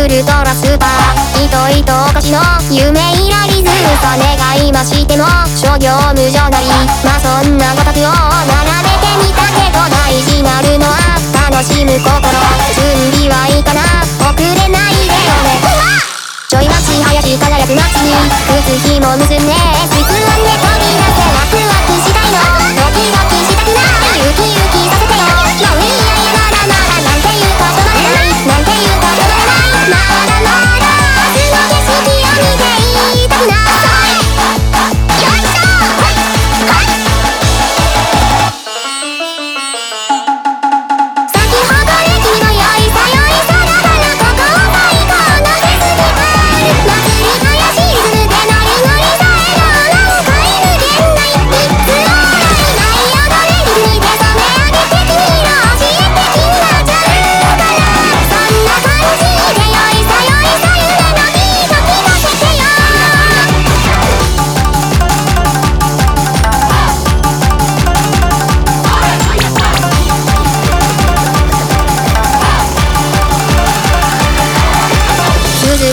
ウルトラスー。パー糸糸お菓子の夢イラリズムと願い。ましても諸業無常なりまあそんなごたを並べてみたけど大事なるのは楽しむ心準備はいいかな遅れないでよ。ねちょい待ち林輝く夏に靴ひも結んで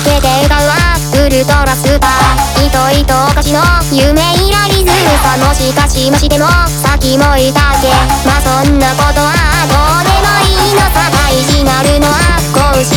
けて笑顔はウルトラスーパー糸糸お菓子の夢いらりずさもしかしましても先もいたっけまあそんなことはどうでもいいのさ大事なるのは公式